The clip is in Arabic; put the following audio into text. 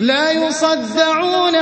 لَّا يُصَدَّعُونَ